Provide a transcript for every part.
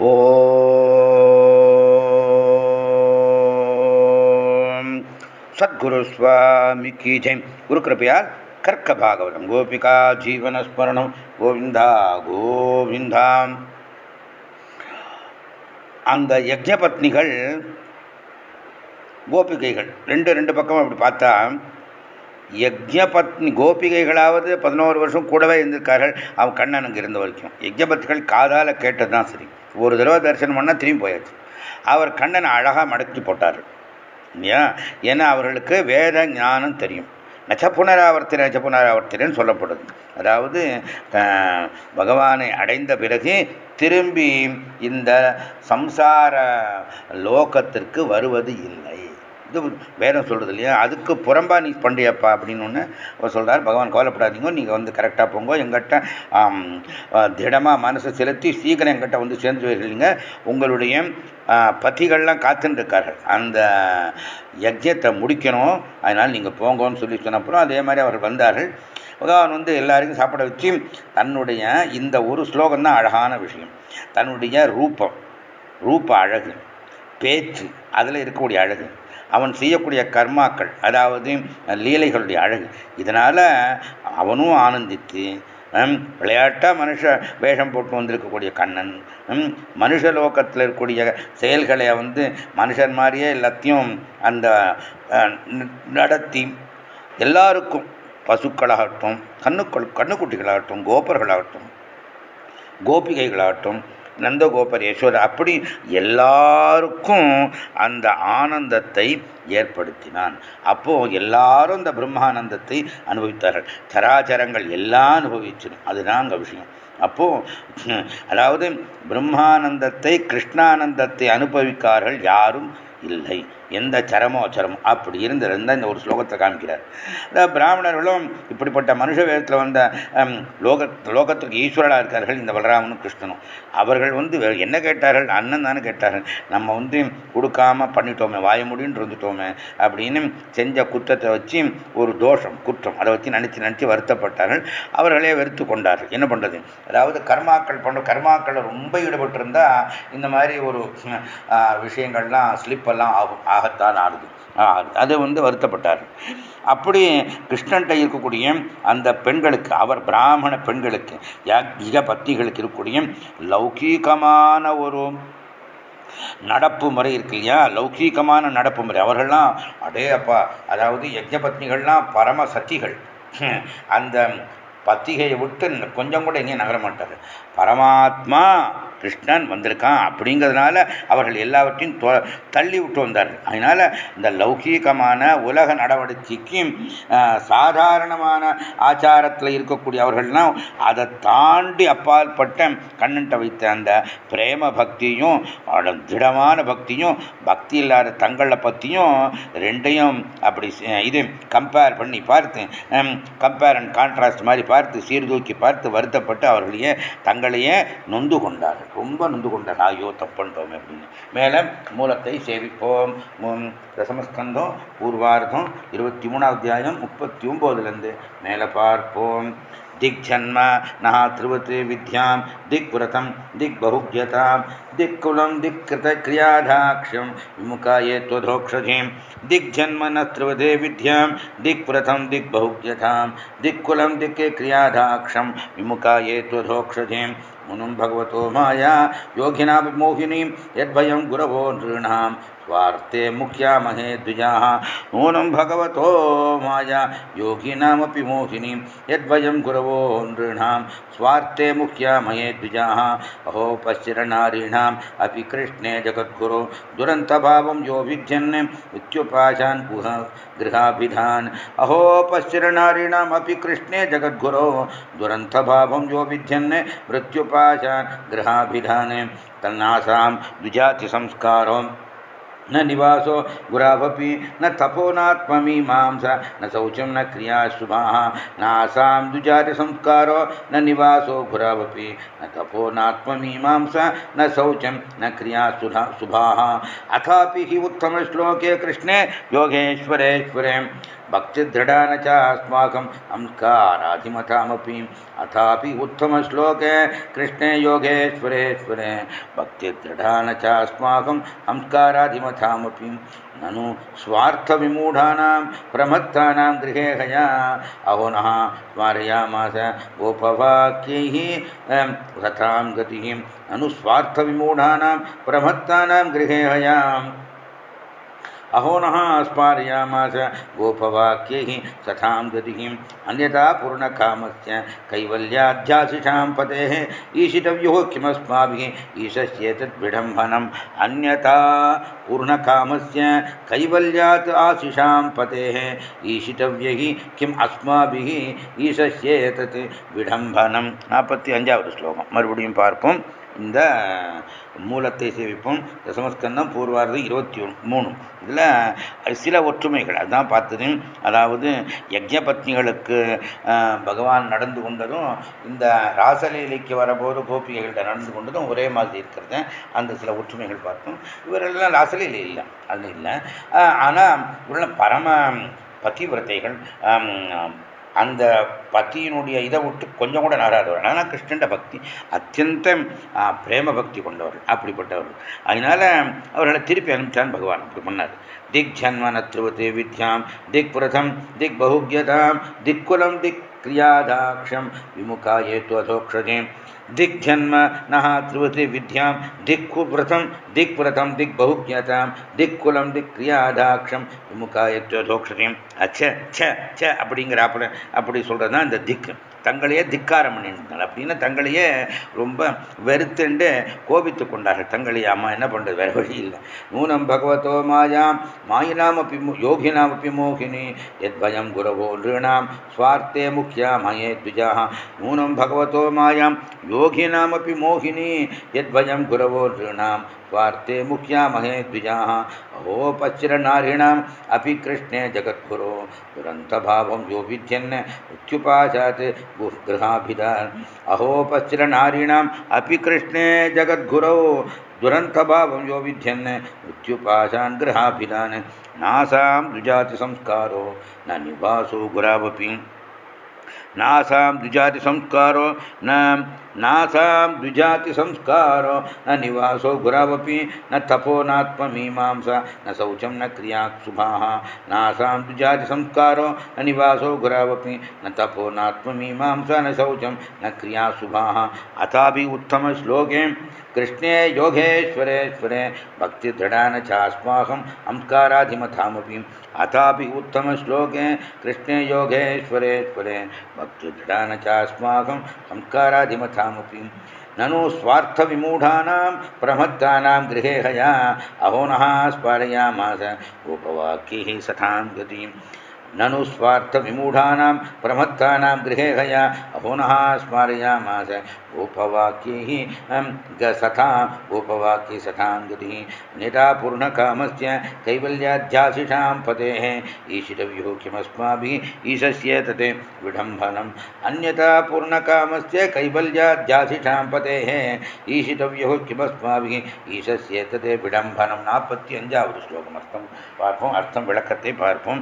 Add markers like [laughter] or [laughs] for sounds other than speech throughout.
ஓம். சத்குரு சுவாமி கி ஜெயம் குரு கிருப்பையால் கர்க்க பாகவதம். கோபிகா ஜீவனஸ்மரணம். கோவிந்தா கோவிந்தாம் அந்த யஜ்ஞபத்னிகள் கோபிகைகள் ரெண்டு ரெண்டு பக்கம் அப்படி பார்த்தா யஜ்ஞபத்னி கோபிகைகளாவது பதினோரு வருஷம் கூடவே இருந்திருக்கார்கள். அவன் கண்ணன் இருந்த வரைக்கும். யஜ்ஞபத்னிகள் காதால் கேட்டது தான் சரி. ஒரு தடவை தரிசனம் பண்ணால் திரும்பி போயாச்சு அவர் கண்ணனை அழகாக மடக்கி போட்டார். இல்லையா? ஏன்னா அவர்களுக்கு வேத ஞானம் தெரியும். நச்ச புனராவர்த்தி நச்ச சொல்லப்படுது. அதாவது பகவானை அடைந்த பிறகு திரும்பி இந்த சம்சார லோகத்திற்கு வருவது இல்லை. இது வேதம் சொல்கிறது இல்லையா? அதுக்கு புறம்பாக நீ பண்றியப்பா அப்படின்னு ஒன்று அவர் சொல்கிறார் பகவான் கவலைப்படாதீங்க நீங்கள் வந்து கரெக்டாக போங்க. எங்கிட்ட திடமாக மனசை செலுத்தி சீக்கிரம் எங்கிட்ட வந்து சேர்ந்து இல்லைங்க உங்களுடைய பத்திகள்லாம் காத்துன்னு இருக்கார்கள் அந்த யஜ்யத்தை முடிக்கணும். அதனால் நீங்கள் போங்கன்னு சொல்லி சொன்னப்புறம் அதே மாதிரி அவர் வந்தார்கள். பகவான் வந்து எல்லாருக்கும் சாப்பிட வச்சு தன்னுடைய இந்த ஒரு ஸ்லோகம் தான் அழகான விஷயம். தன்னுடைய ரூபம் ரூப அழகு பேச்சு அதில் இருக்கக்கூடிய அழகு. அவன் செய்யக்கூடிய கர்மாக்கள் அதாவது லீலைகளுடைய அழகு இதனால் அவனும் ஆனந்தித்து விளையாட்டாக மனுஷ வேஷம் போட்டு வந்திருக்கக்கூடிய கண்ணன் மனுஷ லோகத்தில் இருக்கக்கூடிய செயல்களை வந்து மனுஷன் மாதிரியே எல்லாத்தையும் அந்த நடத்தி எல்லாருக்கும் பசுக்களாகட்டும் கண்ணுக்கள் கண்ணுக்குட்டிகளாகட்டும் கோபர்களாகட்டும் கோபிகைகளாகட்டும் நந்தகோபர் அப்படி எல்லாருக்கும் அந்த ஆனந்தத்தை ஏற்படுத்தினான். அப்போ எல்லாரும் இந்த பிரம்மானந்தத்தை அனுபவித்தார்கள். சராச்சரங்கள் எல்லாம் அனுபவிச்சிடும் அதுதான் அங்கே விஷயம். அப்போ அதாவது பிரம்மானந்தத்தை கிருஷ்ணானந்தத்தை அனுபவிக்கார்கள் யாரும் இல்லை. எந்த சரமோ அச்சரமோ அப்படி இருந்திருந்தால் இந்த ஒரு ஸ்லோகத்தை காமிக்கிறார். இந்த பிராமணர்களும் இப்படிப்பட்ட மனுஷ வேதத்தில் வந்த லோக லோகத்துக்கு ஈஸ்வரனாக இருக்கார்கள் இந்த பலராமனும் கிருஷ்ணனும். அவர்கள் வந்து என்ன கேட்டார்கள்? அண்ணன் தானே கேட்டார்கள். நம்ம வந்து கொடுக்காம பண்ணிட்டோமே வாய முடின்னு இருந்துட்டோமே அப்படின்னு செஞ்ச குற்றத்தை வச்சு ஒரு தோஷம் குற்றம் அதை வச்சு நினச்சி நினச்சி வருத்தப்பட்டார்கள். அவர்களே வெறுத்து கொண்டார்கள். என்ன பண்ணுறது அதாவது கர்மாக்கள் பண்ண கர்மாக்கள் ரொம்ப ஈடுபட்டிருந்தால் இந்த மாதிரி ஒரு விஷயங்கள்லாம் ஸ்லிப்பெல்லாம் ஆகும் ஆகத்தான் ஆகுது அது வந்து வருத்தப்பட்டார். அப்படி கிருஷ்ணன்ட்ட இருக்கக்கூடிய அந்த பெண்களுக்கு அவர் பிராமண பெண்களுக்கு யாக பத்திகளுக்கு இருக்கக்கூடிய லௌகீகமான ஒரு நடப்பு முறை இருக்கு இல்லையா? லௌகீகமான நடப்பு முறை. அவர்கள்லாம் அடே அப்பா அதாவது யஜ்ஞபத்னிகள்லாம் பரம சத்திகள் அந்த பத்திகையை விட்டு கொஞ்சம் கூட எங்கேயும் நகர மாட்டார். பரமாத்மா கிருஷ்ணன் வந்திருக்கான் அப்படிங்கிறதுனால அவர்கள் எல்லாவற்றையும் தள்ளி விட்டு வந்தார்கள். அதனால் இந்த லௌகீகமான உலக நடவடிக்கைக்கு சாதாரணமான ஆச்சாரத்தில் இருக்கக்கூடிய அவர்கள்லாம் அதை தாண்டி அப்பாற்பட்ட கண்ணன்ட்ட வைத்த அந்த பிரேம பக்தியும் திடமான பக்தியும் பக்தி இல்லாத தங்களை பற்றியும் ரெண்டையும் அப்படி இது கம்பேர் பண்ணி பார்த்து கம்பேர் அண்ட் கான்ட்ராஸ்ட் மாதிரி பார்த்து சீர்தூக்கி பார்த்து வருத்தப்பட்டு அவர்களையே தங்களையே நொந்து கொண்டார்கள். ரொம்ப நொந்து கொண்டார் ஐயோ தப்புன்றோம் அப்படின்னு மேலே மூலத்தை சேவிப்போம் தசமஸ்கந்தம் பூர்வார்த்தம் இருபத்தி மூணாவது அத்தியாயம் முப்பத்தி ஒம்போதுலேருந்து மேலே பார்ப்போம் दिग्जन्म नः त्रिवत् विद्यां दिग्व्रतं दिग्बहुज्यतां दिक्कुलं दिक्कृतक्रियाधाक्ष्यं विमुखाये त्वधोक्षधीं दिग्जन्म न त्रिवदे विद्यां दिक्व्रतं दिग्बहुज्यतां दिक्कुलं दिक्के क्रियाधाक्षं विमुखाये முனும் பகவதோ மாயா யோகினாபி மோகினீம் எத்பயம் குரவோ நிருணாம். स्वार्थे मुख्यामहे द्विजाः। नूनं भगवतो माया, योगिनामपि मोहिनीं यद्वयं गुरवो नृणां स्वार्थे मुख्यामहे द्विजाः। अहो, पश्चिरनारीणाम्। अपि कृष्णे जगद्गुरो। दुरन्तभावं यो विध्यन् इत्युपाशान् पुह गृहाभिधान्। अहो, पश्चिरनारीणाम्। अपि कृष्णे जगद्गुरो। दुरन्तभावं यो विध्यन् मृत्युपाशान् गृहाभिधान्। तन्नासां द्विजातिसंस्कारो न निवासो गुरावपि, न तपोनात्ममीमांस, न शौचम न क्रिया शुभाः नासां द्विजातिसंस्कारो, न निवासो गुरावपि, न तपोनात्ममीमांस, न शौचं न क्रिया शुभा। शुभाः अथापि हि कृष्णे, योगेश्वरेश्वरे। भक्तिदृढा न चास्माकम् अंस्काराधिमतामपि अथापि उत्तमश्लोके कृष्णे योगेश्वरेश्वरे भक्तिदृढा न चास्माकम् संस्काराधिमथामपि ननु स्वार्थविमूढानां प्रमत्तानां गृहे हया। अहो स्मारयामास गोपवाक्यैः सतां गतिः। ननु स्वार्थविमूढानां प्रमत्तानां गृहे हयाम्। अहो नः स्मारयामास गोपवाक्यैः सथां गतिः अन्यथा पूर्णकामस्य कैवल्याध्यासिषां पतेः ईशितव्यो किमस्माभिः ईशस्येतद्विडम्बनम् अन्यथा पूर्णकामस्य कैवल्यात् आशिषां पतेः ईशितव्यैः किम् अस्माभिः ஈசஸ்யேதத் விடம்பனம் நாற்பத்தி அஞ்சாவது ஸ்லோகம் மறுபடியும் பார்ப்போம் இந்த மூலத்தை சேவிப்போம் தசமஸ்கந்தம் பூர்வார்த்தம் இருபத்தி ஒன்று மூணு. இதில் சில ஒற்றுமைகள். அதுதான் பார்த்தது. அதாவது யஜ்யபத்னிகளுக்கு பகவான் நடந்து கொண்டதும் இந்த ராசலீலைக்கு வரபோது கோபிகைகள்கிட்ட நடந்து கொண்டதும் ஒரே மாதிரி இருக்கிறது. அந்த சில ஒற்றுமைகள் பார்த்தோம். இவரெல்லாம் ராசலீலை இல்லை. அது இல்லை. ஆனால் இவரெல்லாம் பரம பதிவிரத்தைகள் அந்த பக்தியினுடைய இதை விட்டு கொஞ்சம் கூட நகராதவர் ஆனால் கிருஷ்ணண்ட பக்தி அத்தியந்தம் பிரேம பக்தி கொண்டவர் அப்படிப்பட்டவர் அதனால அவர்களை திருப்பி அனுப்பிச்சான் பகவான் இப்படி பண்ணார். திக் ஜன்மன வித்யாம் திக் புரதம் திக் பகுக்யதாம் திக்குலம் திக் கிரியாதாட்சம் விமுகாயே துவதோக்ஷதேம் दिग्जन्म नः त्रिवति विद्यां दिक्खुव्रतं दिक्व्रतं दिग्बहुज्ञतां दिक्कुलं दिक्ரியாதாட்சம் விமுகாயத்தோதோக்ஷதையும் அச்ச ச ச அப்படிங்கிறாப்புல அப்படி சொல்கிறது தான் இந்த திக். தங்களையே திக்காரம் பண்ணியிருந்தாள் அப்படின்னா தங்களையே ரொம்ப வெறுத்துண்டு கோபித்து கொண்டார்கள். தங்களை அம்மா என்ன பண்ணுறது வேறு வழி இல்லை. நூனம் பகவதோ மாயாம் மாயினாம் அப்பி யோகினாம் அப்பி மோகினி எத் பயம் குரவோ நிருணாம் சுவார்த்தே முக்கியா மயே துஜாக நூனம் பகவதோ மாயாம் யோகினாம் அப்பி மோகினி எத் பயம் குரவோ நிருணாம் स्वार्थे मुख्यामहे द्विजाः अहो पश्चिरनारिणाम् अपि कृष्णे जगद्गुरो। दुरन्तभावं यो विध्यन् मृत्युपाशात् गृहाभिधान्। अहो पश्चिरनारीणाम् अपि कृष्णे जगद्गुरौ। दुरन्तभावं यो विध्यन् मृत्युपाशान् गृहाभिधान्। नासां द्विजातिसंस्कारो न निवासो गुरावपि। नासां द्विजातिसंस्कारो न नासां द्विजातिसंस्कारो न निवासो गुरावपि, न तपो नात्ममीमांसा, न शौचं न क्रिया शुभाः। नासां द्विजातिसंस्कारो न निवासो गुरावपि, न तपो नात्ममीमांसा, न शौचं न क्रिया शुभाः। अथापि उत्तमश्लोके, कृष्णे योगेश्वरेश्वरे भक्तिदृढा न चास्माकं संस्काराधिमथामपि अथापि उत्तमश्लोके, कृष्णे योगेश्वरेश्वरे भक्तिदृढा न चास्माकं कामुकीं ननु स्वार्थविमूढानां प्रमत्तानां गृहे हया अहोनः स्पारयामास उपवाक्यैः सठां गतिं ननु स्वार्थविमूढानां प्रमत्तानां गृहे हया अहोनः स्मारयामास गोपवाक्यैः सतां गोपवाक्ये सतां गतिः निरापूर्णकामस्य कैवल्याध्यासिषां पतेः ईशितव्यो किमस्माभिः ईशस्य तत् विडम्बनम् अन्यथा पूर्णकामस्य कैवल्याध्यासिषां पतेः ஈஷிதவ்யோ கிமஸ்மாபிகி ஈசஸ்ய ததே விடம்பனம் நாற்பத்தி அஞ்சாவது ஸ்லோகம் அர்த்தம் பார்ப்போம் அர்த்தம் விளக்கத்தை பார்ப்போம்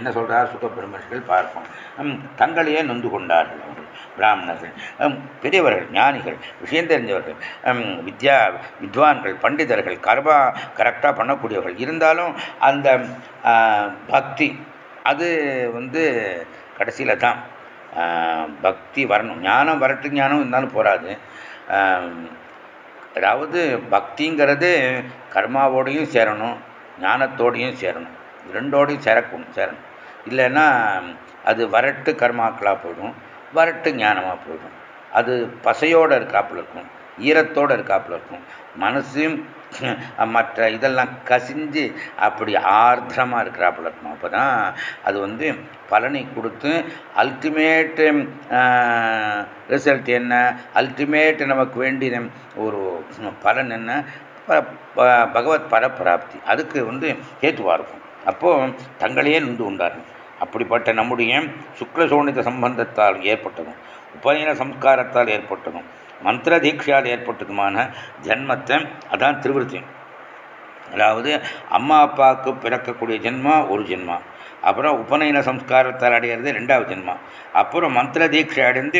என்ன சொல்கிறார் சுக பிரம்மர்கள் பார்ப்போம் தங்களையே நொந்து கொண்டார்கள் அவர்கள் பிராமணர்கள் பெரியவர்கள் ஞானிகள் விஷயம் தெரிஞ்சவர்கள் வித்யா வித்வான்கள் பண்டிதர்கள் கர்மா கரெக்டாக பண்ணக்கூடியவர்கள். இருந்தாலும் அந்த பக்தி அது வந்து கடைசியில் தான். பக்தி வரணும். ஞானம் வரட்டு ஞானம் இருந்தாலும் போகாது அதாவது பக்திங்கிறது கர்மாவோடையும் சேரணும் ஞானத்தோடையும் சேரணும். ரெண்டோடையும் சேரக்கூடும் சேரணும். இல்லைன்னா அது வரட்டு கர்மாக்களாக போயிடும். வரட்டு ஞானமாக போயிடும். அது பசையோடு இருக்காப்புல இருக்கும் ஈரத்தோடு இருக்காப்புல இருக்கும். மனசையும் [laughs] மற்ற இதெல்லாம் கசிஞ்சு அப்படி ஆர்திரமாக இருக்கிறாப்புல இருக்கும்? அப்போ தான் அது வந்து பலனை கொடுத்து அல்டிமேட்டு ரிசல்ட் என்ன? அல்டிமேட் நமக்கு வேண்டிய ஒரு பலன் என்ன? பகவத் பரப்பிராப்தி. அதுக்கு வந்து ஹேத்துவாக இருக்கும். அப்போது தங்களையே நின்று உண்டார்கள். அப்படிப்பட்ட நம்முடைய சுக்ல சோனித சம்பந்தத்தால் ஏற்பட்டதும் உபநயன சம்ஸ்காரத்தால் ஏற்பட்டதும் மந்திர தீட்சையால் ஏற்பட்டதுமான ஜென்மத்தை அதான் திருவிருத்தி. அதாவது அம்மா அப்பாவுக்கு பிறக்கக்கூடிய ஜென்மா ஒரு ஜென்மா. அப்புறம் உபநயன சம்ஸ்காரத்தால் அடையிறது ரெண்டாவது ஜென்மம் அப்புறம் மந்திர தீட்சை அடைந்து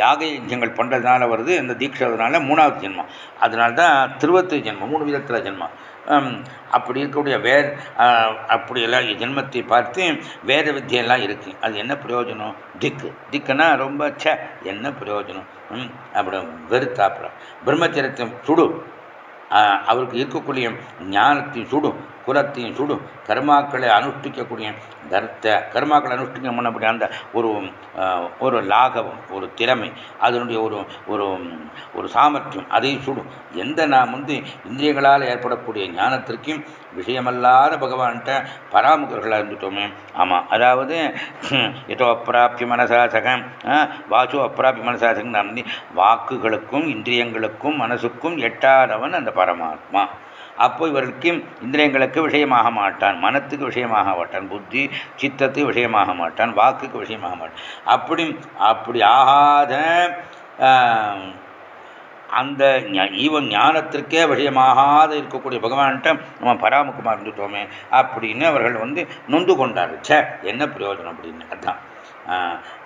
யாக யஜங்கள் பண்ணுறதுனால வருது இந்த தீட்சை மூணாவது ஜென்மம் அதனால தான் திருவத்து ஜென்மம் மூணு விதத்தில் ஜென்மம் அப்படி இருக்கக்கூடிய வேர் அப்படியெல்லாம் ஜென்மத்தை பார்த்து வேத வித்தியெல்லாம் இருக்குது அது என்ன பிரயோஜனம்? திக்கு. திக்குன்னா ரொம்ப ச என்ன பிரயோஜனம்? அப்படி வெறுத்தாப்புறம் பிரம்மச்சரியத்தை சுடு. அவருக்கு இருக்கக்கூடிய ஞானத்தையும் சுடும். குலத்தையும் சுடும். கர்மாக்களை அனுஷ்டிக்கக்கூடிய தர்த்த கர்மாக்களை அனுஷ்டிக்க பண்ணக்கூடிய அந்த ஒரு ஒரு லாகவம் ஒரு திறமை அதனுடைய ஒரு ஒரு ஒரு சாமர்த்தியம் அதையும் சுடும். எந்த நாம் வந்து இந்திரியங்களால் ஏற்படக்கூடிய ஞானத்திற்கும் விஷயமல்லாத பகவான்கிட்ட பராமுகர்களாக இருந்துட்டோமே. ஆமாம் அதாவது எதோ அப்பிராப்தி மனசாசகம் வாசு அப்பிராப்தி மனசாசகம் நாம் வாக்குகளுக்கும் இந்திரியங்களுக்கும் மனசுக்கும் எட்டாதவன் அந்த பரமாத்மா. அப்போ இவருக்கும் இந்திரியங்களுக்கு விஷயமாக மாட்டான் மனத்துக்கு விஷயமாக மாட்டான் புத்தி சித்தத்துக்கு விஷயமாக மாட்டான் வாக்குக்கு விஷயமாக மாட்டான். அப்படி அப்படி ஆகாத அந்த ஈவன் ஞானத்திற்கே விஷயமாகாத இருக்கக்கூடிய பகவான்கிட்ட நம்ம பராமுகமாக இருந்துட்டோமே அப்படின்னு அவர்கள் வந்து நொந்து கொண்டார் சே என்ன பிரயோஜனம் அப்படின்னு அதுதான்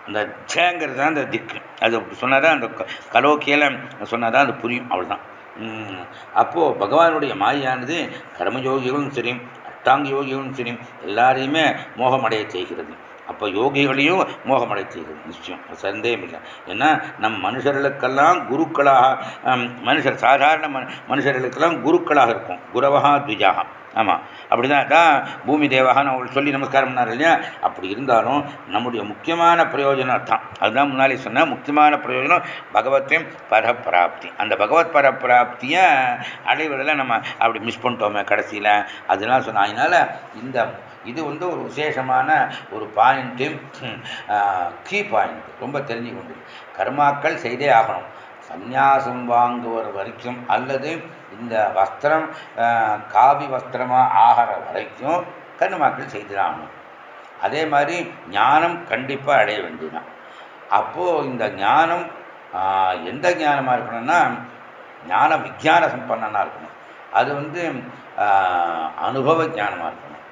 அந்த சேங்கிறது தான் அந்த திக்கு. அது சொன்னாதான் அந்த கலோக்கியில் சொன்னதான் அது புரியும். அவ்வளோதான் அப்போது பகவானுடைய மாயானது கர்மயோகிகளும் சரி அஷ்டாங்க யோகிகளும் சரி எல்லாரையுமே மோகமடைய செய்கிறது. அப்போ யோகிகளையும் மோகமடை செய்கிறது. நிச்சயம். சந்தேகம் இல்லை. ஏன்னா நம் மனுஷர்களுக்கெல்லாம் குருக்களாக மனுஷர் சாதாரண மனுஷர்களுக்கெல்லாம் குருக்களாக இருக்கும் குரவகா துஜாகா ஆமாம் அப்படிதான் தான் பூமி தேவகான்னு அவங்களுக்கு சொல்லி நமஸ்காரம் பண்ணார் இல்லையா? அப்படி இருந்தாலும் நம்முடைய முக்கியமான பிரயோஜனம் தான் அதுதான் முன்னாலே சொன்னால் முக்கியமான பிரயோஜனம் பகவத்தையும் பரப்பிராப்தி. அந்த பகவத் பரப்பிராப்தியை அடைவதில் நம்ம அப்படி மிஸ் பண்ணிட்டோமே கடைசியில். அதெல்லாம் சொன்னால் அதனால் இந்த இது வந்து ஒரு விசேஷமான ஒரு பாயிண்ட்டு கீ பாயிண்ட் ரொம்ப தெரிஞ்சு கொண்டு. கர்மாக்கள் செய்தே ஆகணும். சந்நியாசம் வாங்குவர் வரைக்கும் அல்லது இந்த வஸ்திரம் காவி வஸ்திரமாக ஆகிற வரைக்கும் கண்ணுமாக்கள் செய்திடாமணும் அதே மாதிரி ஞானம் கண்டிப்பாக அடைய வேண்டியதான் அப்போது இந்த ஞானம் எந்த ஞானமாக இருக்கணும்னா ஞான விஜான சம்பன்னனாக இருக்கணும். அது வந்து அனுபவ ஞானமாக இருக்கணும்.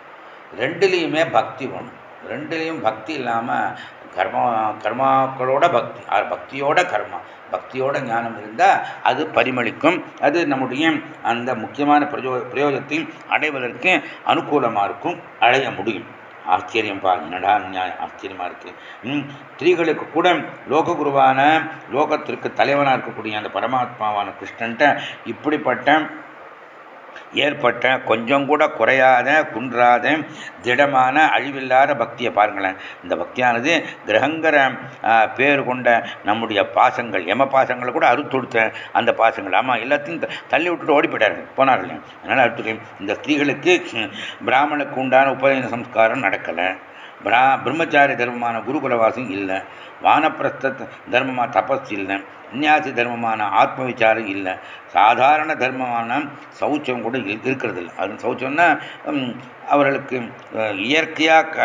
ரெண்டுலேயுமே பக்தி வேணும். ரெண்டுலேயும் பக்தி இல்லாமல் கர்மா கர்மாக்களோட பக்தி பக்தியோட கர்மா. பக்தியோட ஞானம் இருந்தால் அது பரிமளிக்கும். அது நம்முடைய அந்த முக்கியமான பிரயோ பிரயோஜனத்தையும் அடைவதற்கு அனுகூலமாக இருக்கும் அடைய முடியும். ஆச்சரியம் பா என்னடா ஆச்சரியமாக இருக்குது ஸ்திரீகளுக்கு கூட லோககுருவான லோகத்திற்கு தலைவனாக இருக்கக்கூடிய அந்த பரமாத்மாவான கிருஷ்ணன்ட்ட இப்படிப்பட்ட ஏற்பட்ட கொஞ்சம் கூட குறையாத குன்றாத திடமான அழிவில்லாத பக்தியை பாருங்களேன். இந்த பக்தியானது கிரகங்கிற பேர் கொண்ட நம்முடைய பாசங்கள் எம பாசங்களை கூட அறுத்தொடுத்த அந்த பாசங்கள். ஆமாம் எல்லாத்தையும் தள்ளி விட்டுட்டு ஓடி போயிட்டாரு. போனார்கள் அதனால் அறுத்துட்டு இந்த ஸ்திரீகளுக்கு பிராமணுக்கு உண்டான உபநயன சம்ஸ்காரம் நடக்கலை. பிரா பிரம்மச்சாரி தர்மமான குருகுலவாசம் இல்லை. வானப்பிரஸ்த தர்மமாக தபஸ் இல்லை. சன்னியாசி தர்மமான ஆத்ம விசாரம் இல்லை. சாதாரண தர்மமான சௌச்சம் கூட இருக்கிறது இல்லை அது சௌச்சம்னா அவர்களுக்கு இயற்கையாக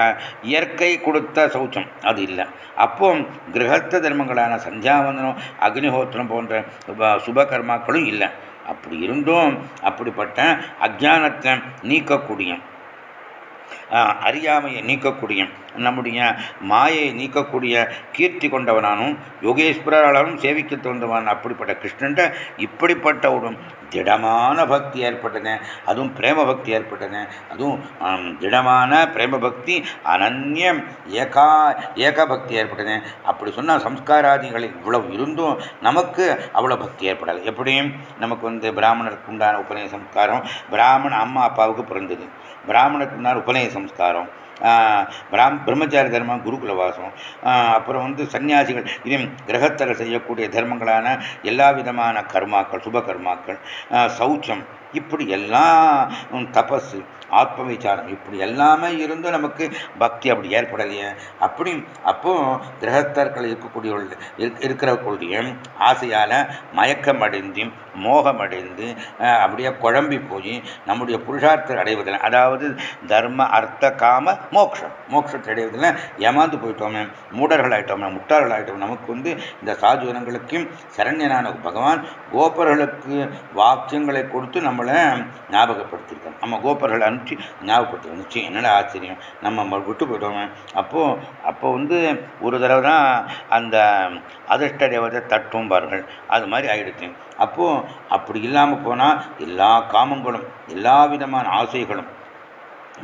இயற்கை கொடுத்த சௌச்சம். அது இல்லை. அப்போ கிரகஸ்த தர்மங்களான சந்தியாவந்தனம் அக்னிஹோத்திரம் போன்ற சுபகர்மாக்களும் இல்லை. அப்படி இருந்தும் அப்படிப்பட்ட அஜானத்தை நீக்கக்கூடிய அறியாமையை நீக்கக்கூடிய நம்முடைய மாயை நீக்கக்கூடிய கீர்த்தி கொண்டவனானும் யோகேஸ்வரராலும் சேவிக்க தோன்றவன் அப்படிப்பட்ட கிருஷ்ணன்ட்ட இப்படிப்பட்ட ஒரு திடமான பக்தி ஏற்பட்டன. அதுவும் பிரேம பக்தி ஏற்பட்டன. அதுவும் திடமான பிரேம பக்தி அனன்யம் ஏகா ஏக பக்தி அப்படி சொன்னால் சம்ஸ்காராதிகள் இவ்வளவு இருந்தும் நமக்கு அவ்வளோ பக்தி ஏற்படலை. எப்படியும் நமக்கு வந்து பிராமணருக்கு உண்டான உபநய சம்ஸ்காரம் பிராமண அம்மா அப்பாவுக்கு பிறந்தது. பிராமணருக்கு உண்டான உபநய சம்ஸ்காரம். பிராம் பிரம்மச்சாரி தர்மம் குருகுல வாசம். அப்புறம் வந்து சன்னியாசிகள் இது கிரகத்தில் செய்யக்கூடிய தர்மங்களான எல்லா விதமான கர்மாக்கள் சுப கர்மாக்கள் சௌச்சம் இப்படி எல்லாம் தபஸு ஆத்ம விசாரம் இப்படி எல்லாமே இருந்தும் நமக்கு பக்தி அப்படி ஏற்படலையே. அப்படி அப்போ கிரகஸ்தர்கள் இருக்கக்கூடிய இருக்கிறக்கூடிய ஆசையால் மயக்கம் அடைந்து மோகம் அடைந்து அப்படியே குழம்பி போய் நம்முடைய புருஷார்த்தம் அடைவதில் அதாவது தர்ம அர்த்த காம மோட்சம் மோட்சத்தை அடைவதில் ஏமாந்து போயிட்டோமே மூடர்கள் ஆகிட்டோமே முட்டாள்கள் ஆகிட்டோம் நமக்கு வந்து இந்த சாதுவனங்களுக்கும் சரண்யனான பகவான் கோபர்களுக்கு வாக்கியங்களை கொடுத்து நம்ம நம்மளை ஞாபகப்படுத்தியிருக்கோம் நம்ம கோபர்கள் அனுப்பிச்சு ஞாபகப்படுத்தி நிச்சயம் என்னடா ஆச்சரியம்? நம்ம விட்டு போயிட்டோமே. அப்போது அப்போ வந்து ஒரு தடவை தான் அந்த அதிர்ஷ்ட தேவதை தட்டும்பார்கள் அது மாதிரி ஆகிடுச்சு அப்போது அப்படி இல்லாமல் போனால் எல்லா காமங்களும் எல்லா விதமான ஆசைகளும்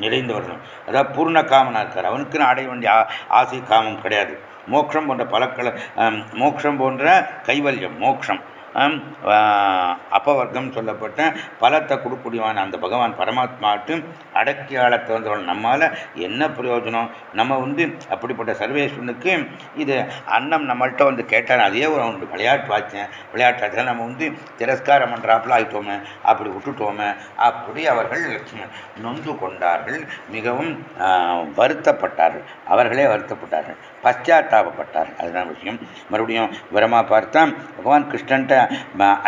நிறைந்தவர்களும் அதாவது பூர்ண காமனாக இருக்கார். அவனுக்குன்னு அடைய வேண்டிய ஆசை காமம் கிடையாது. மோட்சம் போன்ற பலக்கள மோட்சம் போன்ற கைவல்யம் மோட்சம் அப்பவர்க்கம் சொல்லப்பட்ட பலத்தை கொடுக்கூடியவான அந்த பகவான் பரமாத்மாட்டு அடக்கியாள ஆளத்தை நம்மால் என்ன பிரயோஜனம்? நம்ம வந்து அப்படிப்பட்ட சர்வேஸ்வனுக்கு இது அன்னம் நம்மள்கிட்ட வந்து கேட்டான் அதே ஒரு அவனுக்கு விளையாட்டு வாச்சேன் விளையாட்டு நம்ம வந்து திரஸ்காரம் பண்ணுறாப்புல ஆகிட்டோமே அப்படி விட்டுட்டோமே அப்படி அவர்கள் நொந்து கொண்டார்கள். மிகவும் வருத்தப்பட்டார்கள். அவர்களே வருத்தப்பட்டார்கள். பశ్చాத்தாபப்பட்டார்கள் அதுதான் விஷயம். மறுபடியும் விவரமாக பார்த்தா பகவான் கிருஷ்ணன்ட்ட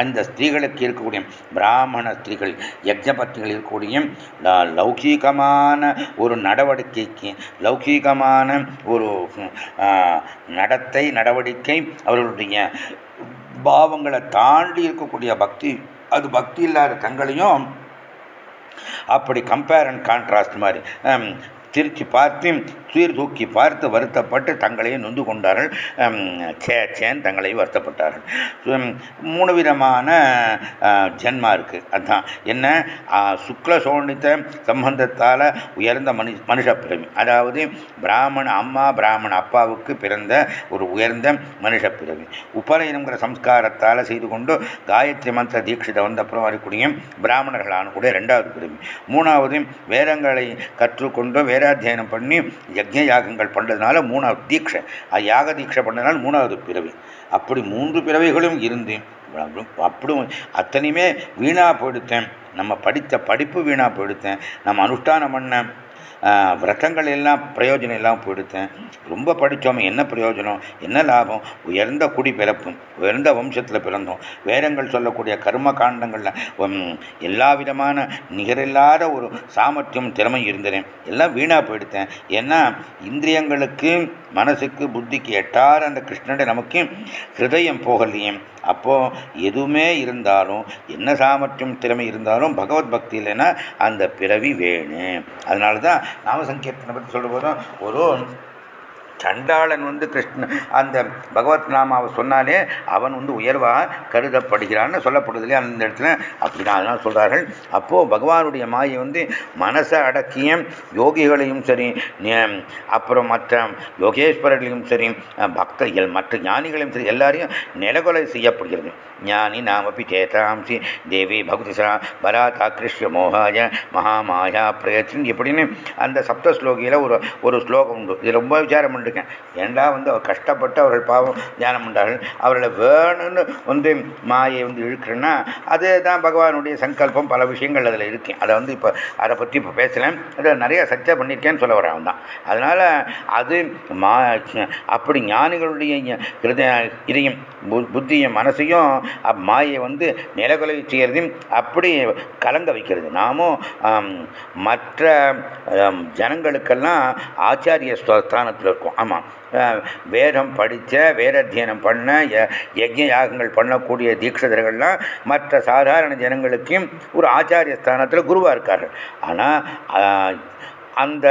அந்த ஸ்திரீகளுக்கு இருக்கக்கூடிய பிராமண ஸ்திரீகள் யஜ்ஞபத்திகள் இருக்கக்கூடிய லௌகீகமான ஒரு நடவடிக்கைக்கு லௌகீகமான ஒரு நடத்தை நடவடிக்கை அவர்களுடைய பாவங்களை தாண்டி இருக்கக்கூடிய பக்தி அது பக்தி இல்லாத தங்களையும் அப்படி கம்பேர் அண்ட் கான்ட்ராஸ்ட் மாதிரி திருச்சி பார்த்து சீர்தூக்கி பார்த்து வருத்தப்பட்டு தங்களையே நொந்து கொண்டார்கள். சே சேன் தங்களை வருத்தப்பட்டார்கள். மூணு விதமான ஜென்மா இருக்குது அதுதான் என்ன? சுக்ல சோனித்த சம்பந்தத்தால் உயர்ந்த மனு மனுஷ பிறவி அதாவது பிராமண அம்மா பிராமண அப்பாவுக்கு பிறந்த ஒரு உயர்ந்த மனுஷ பிறவி உபநயனங்கிற சம்ஸ்காரத்தால் செய்து கொண்டு காயத்ரி மந்திர தீட்சித வந்தப்புறம் வரக்கூடிய பிராமணர்களான கூட ரெண்டாவது பிறவி மூணாவது வேதங்களை கற்றுக்கொண்டு வே வேதாத்தியனம் பண்ணி யஜ்ய யாகங்கள் பண்ணுறதுனால மூணாவது தீட்சை. அது யாக தீட்சை பண்ணதுனால மூணாவது பிறவி. அப்படி மூன்று பிறவிகளும் இருந்து அப்படி அத்தனையுமே வீணாக போயிடுத்தேன். நம்ம படித்த படிப்பு வீணாக போயிடுத்தேன். நம்ம அனுஷ்டானம் பண்ண விரதங்கள் எல்லாம் பிரயோஜனம் எல்லாம் போயிடுத்தேன். ரொம்ப படித்தோம் என்ன பிரயோஜனம்? என்ன லாபம்? உயர்ந்த குடி பிறப்பும் உயர்ந்த வம்சத்தில் பிறந்தோம். வேதங்கள் சொல்லக்கூடிய கர்ம காண்டங்களில் எல்லா விதமான நிகரில்லாத ஒரு சாமர்த்தியம் திறமை இருந்தேன் எல்லாம் வீணாக போயிடுத்தேன். ஏன்னா இந்திரியங்களுக்கு மனசுக்கு புத்திக்கு எட்டார அந்த கிருஷ்ணனை நமக்கு ஹிருதயம் போகலையும் அப்போ எதுவுமே இருந்தாலும் என்ன சாமர்த்தியம் திறமை இருந்தாலும் பகவத் பக்தி இல்லைன்னா அந்த பிறவி வேணும். அதனால தான் நாம சங்கீர்த்தனை பற்றி சொல்லும் போதும் ஒரு சண்டாளன் வந்து கிருஷ்ண அந்த பகவத் நாமாவை சொன்னாலே அவன் வந்து உயர்வாக கருதப்படுகிறான்னு சொல்லப்படுது இல்லையா அந்த இடத்துல? அப்படின்னா அதனால் சொல்கிறார்கள் அப்போது பகவானுடைய மாயை வந்து மனசை அடக்கிய யோகிகளையும் சரி அப்புறம் மற்ற யோகேஸ்வரர்களையும் சரி பக்தர்கள் மற்ற ஞானிகளையும் சரி எல்லாரையும் நிலகொலை செய்யப்படுகிறது. ஞானி நாமப்பி சேதாம்சி தேவி பகுதி சா பராத் மோகாய மகாமாயா பிரயத்தின் எப்படின்னு அந்த சப்த ஸ்லோகியில் ஒரு ஒரு ஸ்லோகம் உண்டு. இது ரொம்ப விசாரம் பண்ணிருக்கேன் ஏண்டா வந்து அவர் கஷ்டப்பட்டு அவர்கள் பாவம் தியானம் பண்ணார்கள் அவர்களை வேணும்னு வந்து மாயை வந்து இழுக்கிறேன்னா அதுதான் பகவானுடைய சங்கல்பம் பல விஷயங்கள் அதில் இருக்கேன் அதை வந்து இப்போ அதை பற்றி இப்போ பேசலேன் அதை நிறைய சர்ச்சை பண்ணியிருக்கேன்னு சொல்ல வரேன் தான் அதனால் அது மா அப்படி ஞானிகளுடைய இதையும் புத்தியும் மனசையும் மாயை வந்து நிலகொலை செய்கிறதையும் அப்படி கலங்க வைக்கிறது. நாமும் மற்ற ஜனங்களுக்கெல்லாம் ஆச்சாரிய ஸ்தானத்தில் இருக்கும். ஆமாம் வேதம் படித்த வேதாத்தியனம் பண்ண யஜ்ய யாகங்கள் பண்ணக்கூடிய தீட்சிதர்கள்லாம் மற்ற சாதாரண ஜனங்களுக்கும் ஒரு ஆச்சாரிய ஸ்தானத்தில் குருவாக இருக்கார்கள். ஆனால் அந்த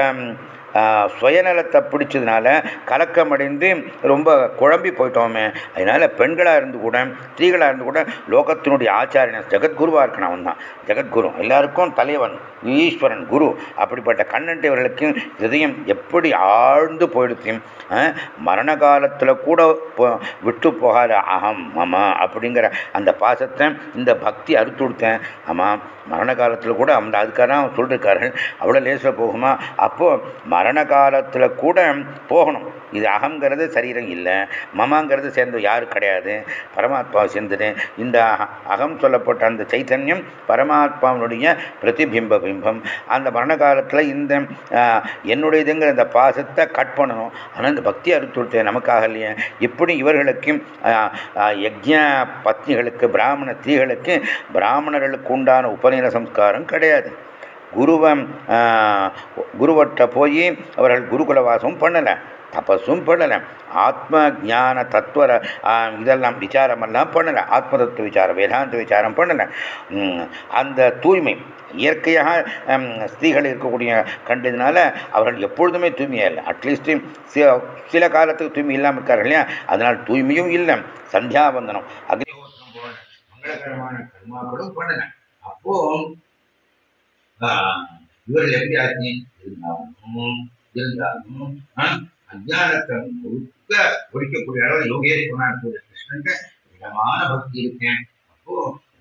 சுயநலத்தை பிடிச்சதுனால கலக்கமடைந்து ரொம்ப குழம்பி போயிட்டோமே. அதனால பெண்களாக இருந்து கூட ஸ்திரீகளாக இருந்து கூட லோகத்தினுடைய ஆச்சாரியன் ஜெகத்குருவாக இருக்கணும் அவன் தான் ஜெகத்குரு எல்லாருக்கும் தலைவன் ஈஸ்வரன் குரு. அப்படிப்பட்ட கண்ணன்ட்டவர்களுக்கு இதயம் எப்படி ஆழ்ந்து போயிடுச்சு மரண காலத்தில் கூட விட்டு போகாத அகம் ஆமாம் அப்படிங்கிற அந்த பாசத்தை இந்த பக்தி அறுத்து கொடுத்தேன். ஆமாம் மரண காலத்தில் கூட அந்த அதுக்காக தான் சொல்லியிருக்கார்கள் அவ்வளோ லேசில் போகுமா? அப்போது மரண காலத்தில் கூட போகணும். இது அகங்கிறது சரீரம் இல்லை. மமாங்கிறது சேர்ந்து யாரும் கிடையாது. பரமாத்மாவை சேர்ந்தது. இந்த அகம் சொல்லப்பட்ட அந்த சைத்தன்யம் பரமாத்மாவினுடைய பிரதிபிம்ப பிம்பம். அந்த மரண காலத்தில் இந்த என்னுடையதுங்கிற அந்த பாசத்தை கட் பண்ணணும். ஆனால் இந்த பக்தி அறுத்துடுத்து நமக்காக இல்லையே. எப்படி இவர்களுக்கும் யஜ்ய பத்னிகளுக்கு பிராமண ஸ்திரீகளுக்கு பிராமணர்களுக்கு உண்டான உபநயன சம்ஸ்காரம் கிடையாது. குருவை குருவட்ட போய் அவர்கள் குருகுலவாசம் பண்ணலை தபஸும் பண்ணலை ஆத்ம ஜான தத்துவ இதெல்லாம் விசாரமெல்லாம் பண்ணலை ஆத்ம தத்துவ விசாரம் வேதாந்த விசாரம் பண்ணலை. அந்த தூய்மை இயற்கையாக ஸ்திரீகள் இருக்கக்கூடிய கண்டதுனால அவர்கள் எப்பொழுதுமே தூய்மையாக இல்லை. அட்லீஸ்ட் சில காலத்துக்கு தூய்மை இல்லாமல் இருக்கார்கள் இல்லையா? அதனால் தூய்மையும் இல்லை. சந்தியாவந்தனம் அக்னிஹோத்திரம் போல மங்களகரமான கர்மாக்களும் பண்ணலை. அப்போ இவர்கள் எப்படி ஆச்சு இருந்தாலும் இருந்தாலும் அஜானத்தை முழுக்க ஒழிக்கக்கூடிய அளவு யோகேரி கொண்டாடக்கூடிய கிருஷ்ணன் விதமான பக்தி இருக்கேன். அப்போ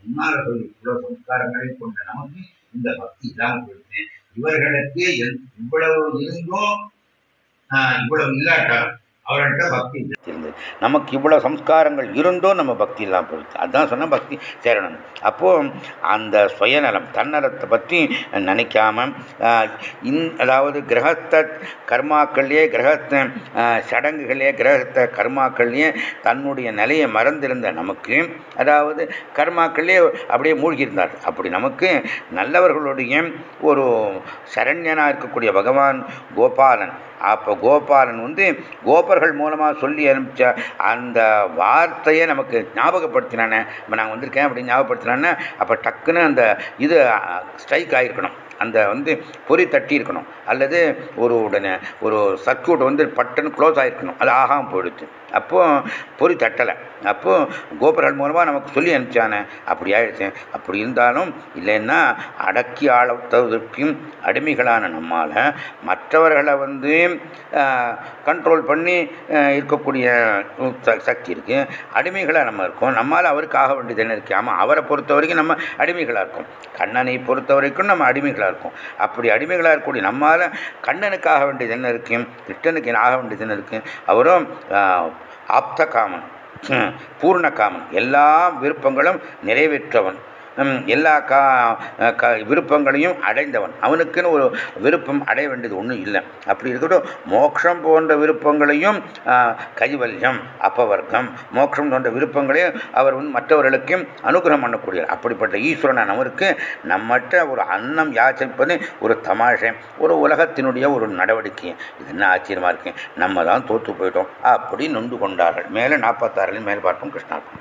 முன்னாளர்கள் இவ்வளவு சம்ஸ்காரங்களை கொண்ட நமக்கு இந்த பக்தி இல்லாமல் போயிடுச்சு இவர்களுக்கு இவ்வளவு இருந்தும் இவ்வளவு இல்லாட்டாலும் அவர்கிட்ட பக்தி இருந்தது. நமக்கு இவ்வளவு சம்ஸ்காரங்கள் இருந்தும் நம்ம பக்தி இல்லாமல் போயிடுச்சு அதுதான் சொன்ன பக்தி சேரணும். அப்போ அந்த சுயநலம் தன்னலத்தை பற்றி நினைக்காம இன் அதாவது கிரகத்த கர்மாக்கள்லேயே கிரகத்த சடங்குகளே கிரகத்த கர்மாக்கள்லேயே தன்னுடைய நிலையை மறந்திருந்த நமக்கு அதாவது கர்மாக்கள்லேயே அப்படியே மூழ்கியிருந்தார் அப்படி நமக்கு நல்லவர்களுடைய ஒரு சரண்யனாக இருக்கக்கூடிய பகவான் கோபாலன் அப்போ கோபாலன் வந்து கோபர்கள் மூலமாக சொல்லி அனுப்பிச்ச அந்த வார்த்தையை நமக்கு ஞாபகப்படுத்தினானே. இப்போ நான் வந்திருக்கேன் அப்படின்னு ஞாபகப்படுத்தினானே அப்போ டக்குன்னு அந்த இது ஸ்ட்ரைக் ஆகிருக்கணும் அந்த வந்து பொறி தட்டி இருக்கணும். அல்லது ஒரு உடனே ஒரு சர்க்கியூட் வந்து பட்டுன்னு க்ளோஸ் ஆகிருக்கணும் அது ஆகாமல் போயிடுச்சு. அப்போ பொறி தட்டலை. அப்போ கோபுரல் மூலமாக நமக்கு சொல்லி அனுப்பிச்சானே அப்படி ஆயிடுச்சு. அப்படி இருந்தாலும் இல்லைன்னா அடக்கி ஆளத்ததற்கும் அடிமைகளான நம்மால் மற்றவர்களை வந்து கண்ட்ரோல் பண்ணி இருக்கக்கூடிய சக்தி இருக்குது அடிமைகளாக நம்ம இருக்கோம். நம்மால் அவருக்கு ஆக வேண்டியது என்ன இருக்கு? ஆமாம் அவரை பொறுத்த வரைக்கும் நம்ம அடிமைகளாக இருக்கோம். கண்ணனை பொறுத்த வரைக்கும் நம்ம அடிமைகளாக இருக்கும். அப்படி அடிமைகளாக இருக்கக்கூடிய நம்மால் கண்ணனுக்கு ஆக வேண்டியது என்ன இருக்கு? கிருஷ்ணனுக்கு ஆக வேண்டியது என்ன இருக்கு? அவரும் ஆப்த காமன் பூர்ண காமன். எல்லா விருப்பங்களும் நிறைவேற்றவன். எல்லா கா க விருப்பங்களையும் அடைந்தவன். அவனுக்குன்னு ஒரு விருப்பம் அடைய வேண்டியது ஒன்றும் இல்லை. அப்படி இருக்கட்டும் மோட்சம் போன்ற விருப்பங்களையும் கைவல்யம் அப்பவர்க்கம் மோட்சம் போன்ற விருப்பங்களையும் அவர் வந்து மற்றவர்களுக்கும் அனுகிரகம் பண்ணக்கூடியவர். அப்படிப்பட்ட ஈஸ்வரன் அவருக்கு நம்மகிட்ட ஒரு அன்னம் யாச்சிப்பது ஒரு தமாஷை ஒரு உலகத்தினுடைய ஒரு நடவடிக்கை இது என்ன ஆச்சரியமா இருக்கு. நம்ம தான் தோற்று போயிட்டோம். அப்படி நொந்து கொண்டார்கள். மேலே நாற்பத்தாறில் மேல் பார்ப்போம் கிருஷ்ணார்ப்பணம்